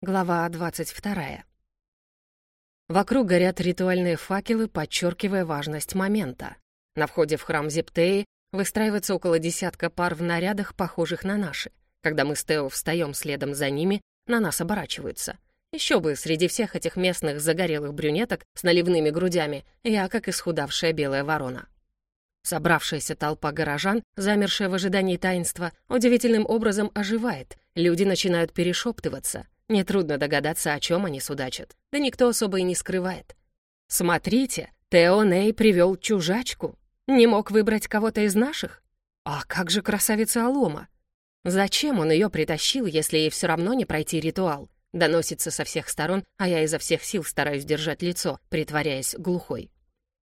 Глава 22. Вокруг горят ритуальные факелы, подчеркивая важность момента. На входе в храм Зептеи выстраивается около десятка пар в нарядах, похожих на наши. Когда мы с Тео встаем следом за ними, на нас оборачиваются. Еще бы, среди всех этих местных загорелых брюнеток с наливными грудями, я как исхудавшая белая ворона. Собравшаяся толпа горожан, замершая в ожидании таинства, удивительным образом оживает. Люди начинают перешептываться — Нетрудно догадаться, о чем они судачат. Да никто особо и не скрывает. Смотрите, Тео Ней привел чужачку. Не мог выбрать кого-то из наших? А как же красавица Алома? Зачем он ее притащил, если ей все равно не пройти ритуал? Доносится со всех сторон, а я изо всех сил стараюсь держать лицо, притворяясь глухой.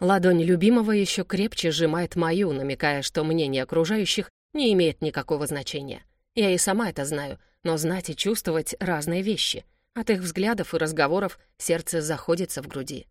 Ладонь любимого еще крепче сжимает мою, намекая, что мнение окружающих не имеет никакого значения. Я и сама это знаю, но знать и чувствовать разные вещи. От их взглядов и разговоров сердце заходится в груди.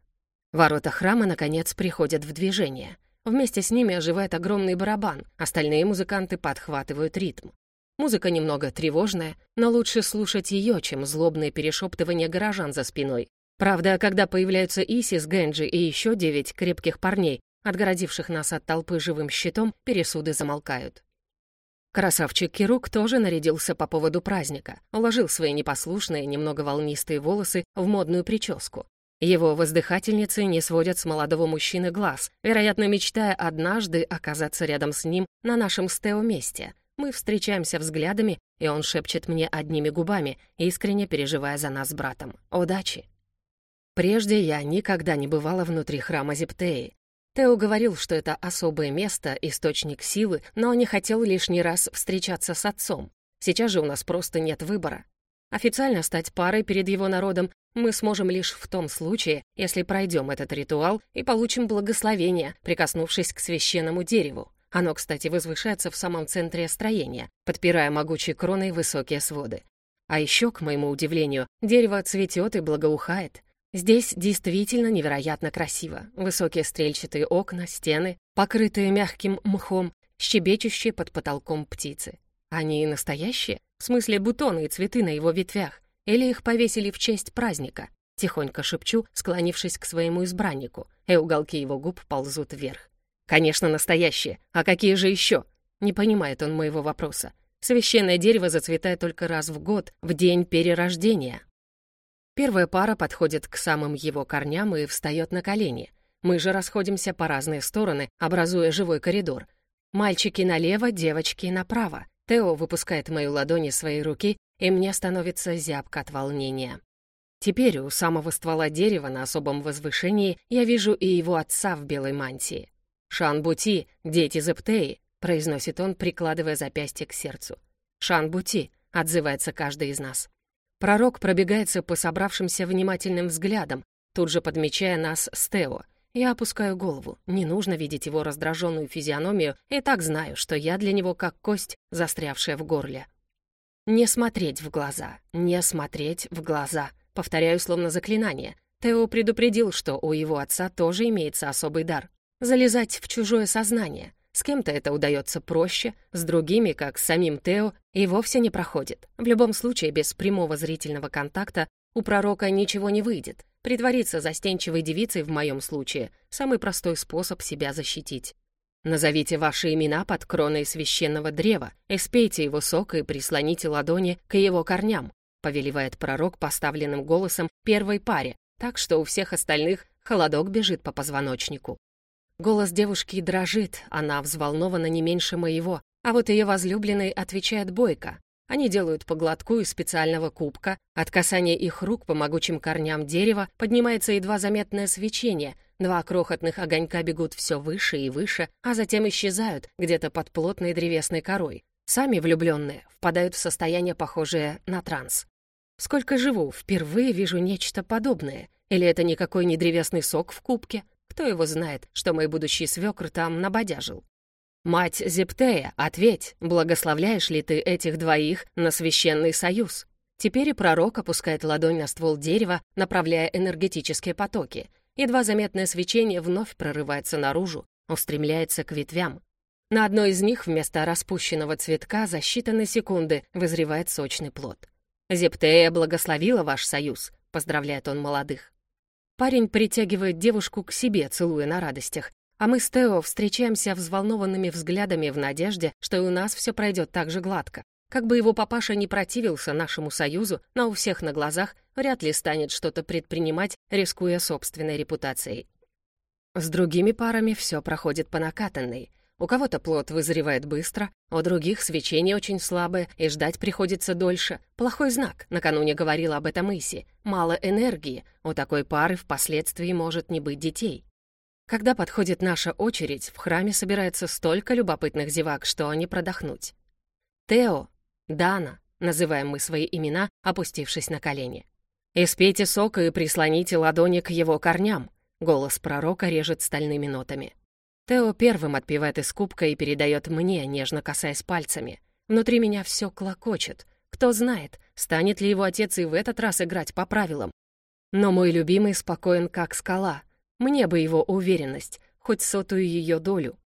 Ворота храма, наконец, приходят в движение. Вместе с ними оживает огромный барабан, остальные музыканты подхватывают ритм. Музыка немного тревожная, но лучше слушать ее, чем злобные перешептывания горожан за спиной. Правда, когда появляются Исис, Генджи и еще девять крепких парней, отгородивших нас от толпы живым щитом, пересуды замолкают. Красавчик Кирук тоже нарядился по поводу праздника, уложил свои непослушные, немного волнистые волосы в модную прическу. Его воздыхательницы не сводят с молодого мужчины глаз, вероятно, мечтая однажды оказаться рядом с ним на нашем стео месте. Мы встречаемся взглядами, и он шепчет мне одними губами, искренне переживая за нас с братом. «Удачи!» Прежде я никогда не бывала внутри храма Зептеи, Тео говорил, что это особое место, источник силы, но не хотел лишний раз встречаться с отцом. Сейчас же у нас просто нет выбора. Официально стать парой перед его народом мы сможем лишь в том случае, если пройдем этот ритуал и получим благословение, прикоснувшись к священному дереву. Оно, кстати, возвышается в самом центре строения, подпирая могучей кроной высокие своды. А еще, к моему удивлению, дерево цветет и благоухает. Здесь действительно невероятно красиво. Высокие стрельчатые окна, стены, покрытые мягким мхом, щебечущие под потолком птицы. Они настоящие? В смысле бутоны и цветы на его ветвях? Или их повесили в честь праздника? Тихонько шепчу, склонившись к своему избраннику, и уголки его губ ползут вверх. «Конечно, настоящие. А какие же еще?» Не понимает он моего вопроса. Священное дерево зацветает только раз в год, в день перерождения. Первая пара подходит к самым его корням и встает на колени. Мы же расходимся по разные стороны, образуя живой коридор. Мальчики налево, девочки направо. Тео выпускает мою ладонь из своей руки, и мне становится зябко от волнения. Теперь у самого ствола дерева на особом возвышении я вижу и его отца в белой мантии. «Шан-Бути, дети Зептеи», — произносит он, прикладывая запястье к сердцу. «Шан-Бути», — отзывается каждый из нас. Пророк пробегается по собравшимся внимательным взглядом, тут же подмечая нас с Тео. Я опускаю голову. Не нужно видеть его раздраженную физиономию, и так знаю, что я для него как кость, застрявшая в горле. Не смотреть в глаза, не смотреть в глаза. Повторяю словно заклинание. Тео предупредил, что у его отца тоже имеется особый дар. Залезать в чужое сознание — с кем-то это удается проще, с другими, как с самим Тео, и вовсе не проходит. В любом случае, без прямого зрительного контакта у пророка ничего не выйдет. Притвориться застенчивой девицей в моем случае — самый простой способ себя защитить. Назовите ваши имена под кроной священного древа, испейте его сок и прислоните ладони к его корням, повелевает пророк поставленным голосом первой паре, так что у всех остальных холодок бежит по позвоночнику. Голос девушки дрожит, она взволнована не меньше моего, а вот ее возлюбленный отвечает бойко. Они делают по глотку из специального кубка, от касания их рук по могучим корням дерева поднимается едва заметное свечение, два крохотных огонька бегут все выше и выше, а затем исчезают где-то под плотной древесной корой. Сами влюбленные впадают в состояние, похожее на транс. Сколько живу, впервые вижу нечто подобное. Или это никакой не древесный сок в кубке, кто его знает, что мой будущий свекр там набодяжил? «Мать Зептея, ответь, благословляешь ли ты этих двоих на священный союз?» Теперь и пророк опускает ладонь на ствол дерева, направляя энергетические потоки. Едва заметное свечение вновь прорывается наружу, устремляется к ветвям. На одной из них вместо распущенного цветка за считанные секунды вызревает сочный плод. «Зептея благословила ваш союз», — поздравляет он молодых. Парень притягивает девушку к себе, целуя на радостях, а мы с Тео встречаемся взволнованными взглядами в надежде, что и у нас все пройдет так же гладко. Как бы его папаша не противился нашему союзу, но у всех на глазах вряд ли станет что-то предпринимать, рискуя собственной репутацией. С другими парами все проходит по накатанной. У кого-то плод вызревает быстро, у других свечение очень слабое, и ждать приходится дольше. Плохой знак, накануне говорила об этом Иси. Мало энергии, у такой пары впоследствии может не быть детей. Когда подходит наша очередь, в храме собирается столько любопытных зевак, что не продохнуть. Тео, Дана, называем мы свои имена, опустившись на колени. «Испейте сока и прислоните ладони к его корням», голос пророка режет стальными нотами. Тео первым отпивает из кубка и передает мне, нежно касаясь пальцами. Внутри меня все клокочет. Кто знает, станет ли его отец и в этот раз играть по правилам. Но мой любимый спокоен, как скала. Мне бы его уверенность, хоть сотую ее долю.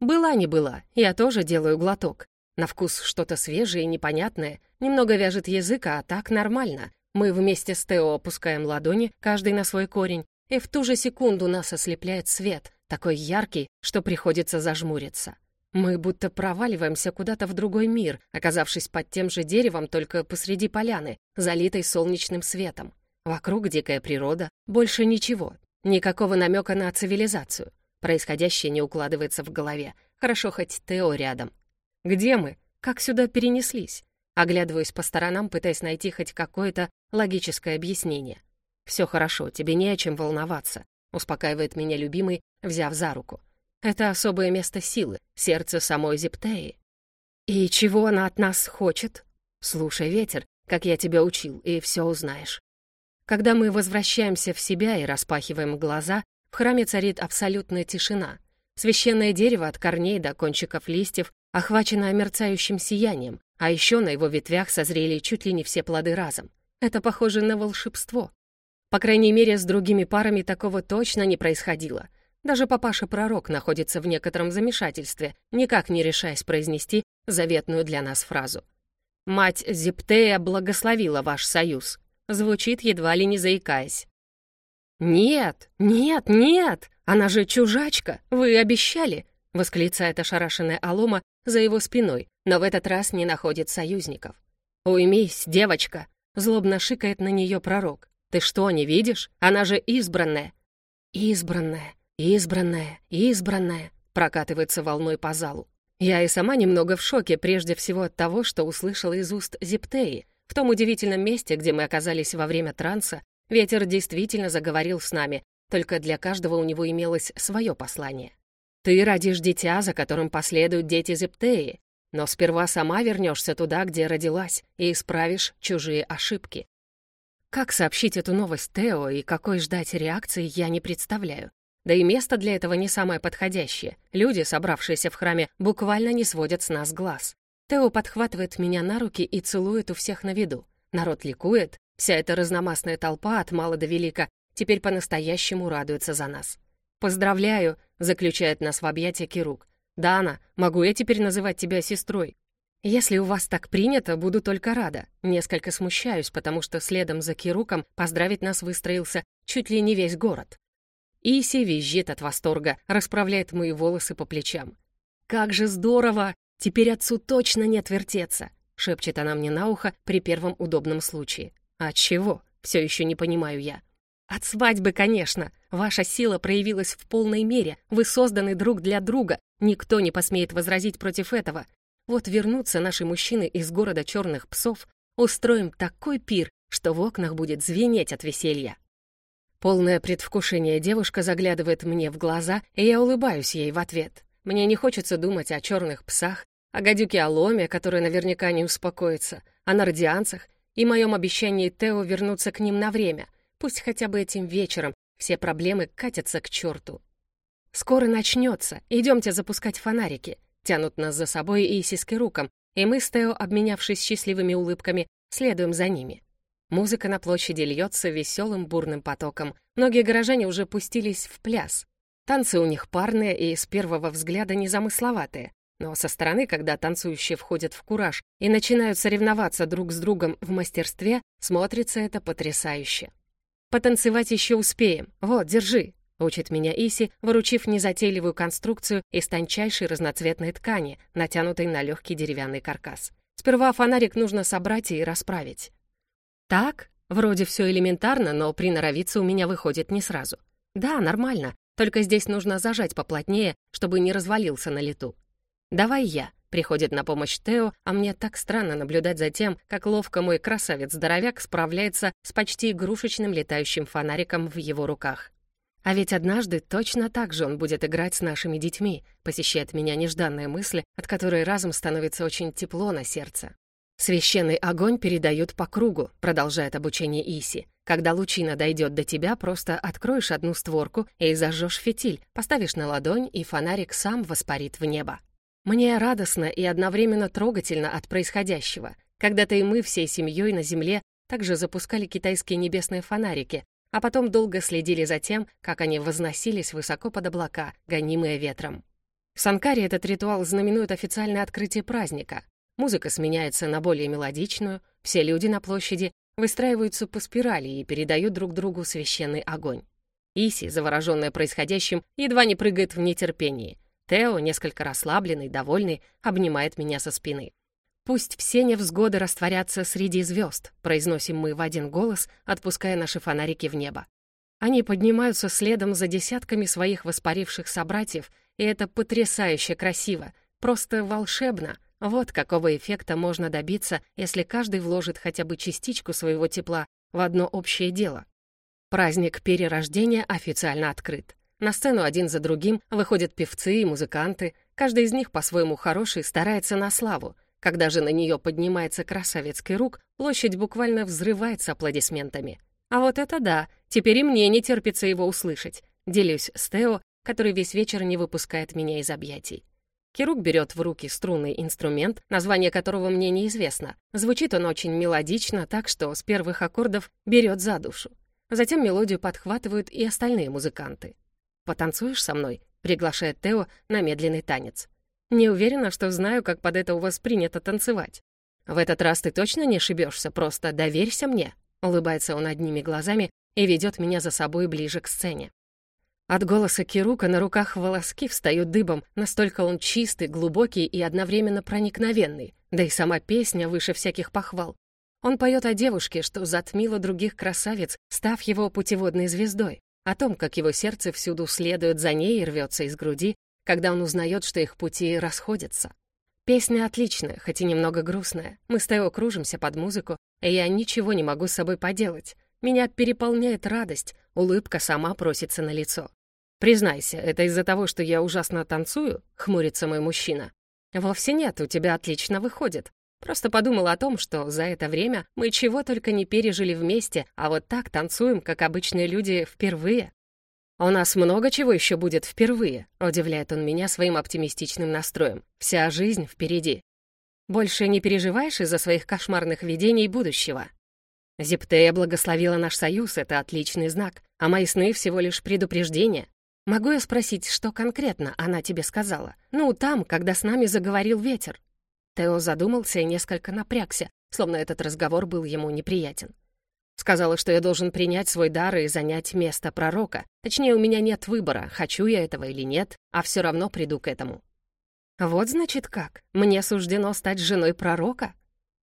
Была не была, я тоже делаю глоток. На вкус что-то свежее и непонятное, немного вяжет язык, а так нормально. Мы вместе с Тео опускаем ладони, каждый на свой корень, и в ту же секунду нас ослепляет свет, такой яркий, что приходится зажмуриться. Мы будто проваливаемся куда-то в другой мир, оказавшись под тем же деревом, только посреди поляны, залитой солнечным светом. Вокруг дикая природа, больше ничего, никакого намека на цивилизацию. Происходящее не укладывается в голове. Хорошо, хоть Тео рядом. Где мы? Как сюда перенеслись? Оглядываюсь по сторонам, пытаясь найти хоть какое-то логическое объяснение. «Все хорошо, тебе не о чем волноваться», — успокаивает меня любимый, взяв за руку. «Это особое место силы, сердце самой Зептеи». «И чего она от нас хочет?» «Слушай, ветер, как я тебя учил, и все узнаешь». Когда мы возвращаемся в себя и распахиваем глаза, в храме царит абсолютная тишина. Священное дерево от корней до кончиков листьев охваченная мерцающим сиянием, а еще на его ветвях созрели чуть ли не все плоды разом. Это похоже на волшебство. По крайней мере, с другими парами такого точно не происходило. Даже папаша-пророк находится в некотором замешательстве, никак не решаясь произнести заветную для нас фразу. «Мать Зептея благословила ваш союз», звучит едва ли не заикаясь. «Нет, нет, нет! Она же чужачка! Вы обещали!» — восклицает ошарашенная Алома за его спиной, но в этот раз не находит союзников. «Уймись, девочка!» — злобно шикает на нее пророк. «Ты что, не видишь? Она же избранная!» «Избранная, избранная, избранная!» — прокатывается волной по залу. Я и сама немного в шоке, прежде всего от того, что услышала из уст Зептеи. В том удивительном месте, где мы оказались во время транса, ветер действительно заговорил с нами, только для каждого у него имелось свое послание. Ты родишь дитя, за которым последуют дети Зептеи, но сперва сама вернешься туда, где родилась, и исправишь чужие ошибки. Как сообщить эту новость Тео и какой ждать реакции, я не представляю. Да и место для этого не самое подходящее. Люди, собравшиеся в храме, буквально не сводят с нас глаз. Тео подхватывает меня на руки и целует у всех на виду. Народ ликует, вся эта разномастная толпа от мала до велика теперь по-настоящему радуется за нас. «Поздравляю», — заключает нас в объятия Кирук. «Дана, могу я теперь называть тебя сестрой?» «Если у вас так принято, буду только рада. Несколько смущаюсь, потому что следом за Кируком поздравить нас выстроился чуть ли не весь город». Иси визжит от восторга, расправляет мои волосы по плечам. «Как же здорово! Теперь отцу точно не отвертеться!» — шепчет она мне на ухо при первом удобном случае. «От чего?» — все еще не понимаю я. От свадьбы, конечно. Ваша сила проявилась в полной мере. Вы созданы друг для друга. Никто не посмеет возразить против этого. Вот вернутся наши мужчины из города черных псов, устроим такой пир, что в окнах будет звенеть от веселья. Полное предвкушение девушка заглядывает мне в глаза, и я улыбаюсь ей в ответ. Мне не хочется думать о черных псах, о гадюке Аломе, которая наверняка не успокоится, о нардианцах и моем обещании Тео вернуться к ним на время — Пусть хотя бы этим вечером все проблемы катятся к черту. «Скоро начнется. Идемте запускать фонарики», — тянут нас за собой и руком, и мы с Тео, обменявшись счастливыми улыбками, следуем за ними. Музыка на площади льется веселым бурным потоком. Многие горожане уже пустились в пляс. Танцы у них парные и с первого взгляда незамысловатые. Но со стороны, когда танцующие входят в кураж и начинают соревноваться друг с другом в мастерстве, смотрится это потрясающе. «Потанцевать еще успеем. Вот, держи», — учит меня Иси, выручив незатейливую конструкцию из тончайшей разноцветной ткани, натянутой на легкий деревянный каркас. Сперва фонарик нужно собрать и расправить. Так, вроде все элементарно, но приноровиться у меня выходит не сразу. Да, нормально, только здесь нужно зажать поплотнее, чтобы не развалился на лету. «Давай я», — приходит на помощь Тео, а мне так странно наблюдать за тем, как ловко мой красавец-здоровяк справляется с почти игрушечным летающим фонариком в его руках. А ведь однажды точно так же он будет играть с нашими детьми, посещает меня нежданные мысли, от которой разом становится очень тепло на сердце. Священный огонь передают по кругу, продолжает обучение Иси. Когда лучина дойдет до тебя, просто откроешь одну створку и зажжешь фитиль, поставишь на ладонь, и фонарик сам воспарит в небо. Мне радостно и одновременно трогательно от происходящего. Когда-то и мы всей семьей на Земле также запускали китайские небесные фонарики, а потом долго следили за тем, как они возносились высоко под облака, гонимые ветром. В Санкаре этот ритуал знаменует официальное открытие праздника. Музыка сменяется на более мелодичную, все люди на площади выстраиваются по спирали и передают друг другу священный огонь. Иси, завороженная происходящим, едва не прыгает в нетерпении. Тео, несколько расслабленный, довольный, обнимает меня со спины. «Пусть все невзгоды растворятся среди звезд», произносим мы в один голос, отпуская наши фонарики в небо. Они поднимаются следом за десятками своих воспаривших собратьев, и это потрясающе красиво, просто волшебно. Вот какого эффекта можно добиться, если каждый вложит хотя бы частичку своего тепла в одно общее дело. Праздник перерождения официально открыт. На сцену один за другим выходят певцы и музыканты, каждый из них по-своему хороший старается на славу, когда же на нее поднимается красавецкий рук, площадь буквально взрывается аплодисментами. А вот это да, теперь и мне не терпится его услышать. Делюсь с Тео, который весь вечер не выпускает меня из объятий. Кирук берет в руки струнный инструмент, название которого мне неизвестно. Звучит он очень мелодично, так что с первых аккордов берет за душу. Затем мелодию подхватывают и остальные музыканты. «Потанцуешь со мной?» — приглашает Тео на медленный танец. Не уверена, что знаю, как под это у вас принято танцевать. В этот раз ты точно не ошибешься, просто доверься мне. Улыбается он одними глазами и ведет меня за собой ближе к сцене. От голоса Кирука на руках волоски встают дыбом, настолько он чистый, глубокий и одновременно проникновенный, да и сама песня выше всяких похвал. Он поет о девушке, что затмила других красавиц, став его путеводной звездой, о том, как его сердце всюду следует за ней и рвется из груди, когда он узнает, что их пути расходятся. Песня отличная, хоть и немного грустная. Мы с Тео кружимся под музыку, и я ничего не могу с собой поделать. Меня переполняет радость, улыбка сама просится на лицо. «Признайся, это из-за того, что я ужасно танцую?» — хмурится мой мужчина. «Вовсе нет, у тебя отлично выходит. Просто подумала о том, что за это время мы чего только не пережили вместе, а вот так танцуем, как обычные люди, впервые. «У нас много чего еще будет впервые», — удивляет он меня своим оптимистичным настроем. «Вся жизнь впереди». «Больше не переживаешь из-за своих кошмарных видений будущего?» «Зиптея благословила наш союз, это отличный знак, а мои сны всего лишь предупреждение. Могу я спросить, что конкретно она тебе сказала? Ну, там, когда с нами заговорил ветер». Тео задумался и несколько напрягся, словно этот разговор был ему неприятен. Сказала, что я должен принять свой дар и занять место пророка. Точнее, у меня нет выбора, хочу я этого или нет, а все равно приду к этому. Вот значит как. Мне суждено стать женой пророка?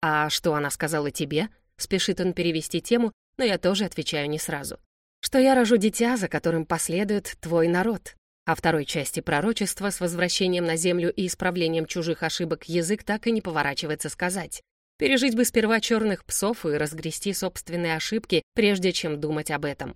А что она сказала тебе? Спешит он перевести тему, но я тоже отвечаю не сразу. Что я рожу дитя, за которым последует твой народ. О второй части пророчества с возвращением на землю и исправлением чужих ошибок язык так и не поворачивается сказать. Пережить бы сперва черных псов и разгрести собственные ошибки, прежде чем думать об этом.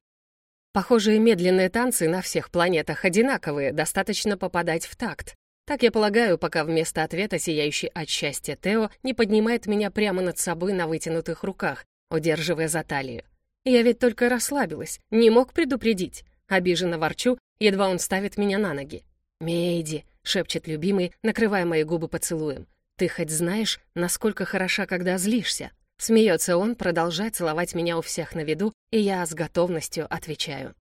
Похожие медленные танцы на всех планетах одинаковые, достаточно попадать в такт. Так я полагаю, пока вместо ответа сияющий от счастья Тео не поднимает меня прямо над собой на вытянутых руках, удерживая за талию. Я ведь только расслабилась, не мог предупредить. Обиженно ворчу, едва он ставит меня на ноги. «Мейди», — шепчет любимый, накрывая мои губы поцелуем. «Ты хоть знаешь, насколько хороша, когда злишься?» Смеется он, продолжая целовать меня у всех на виду, и я с готовностью отвечаю.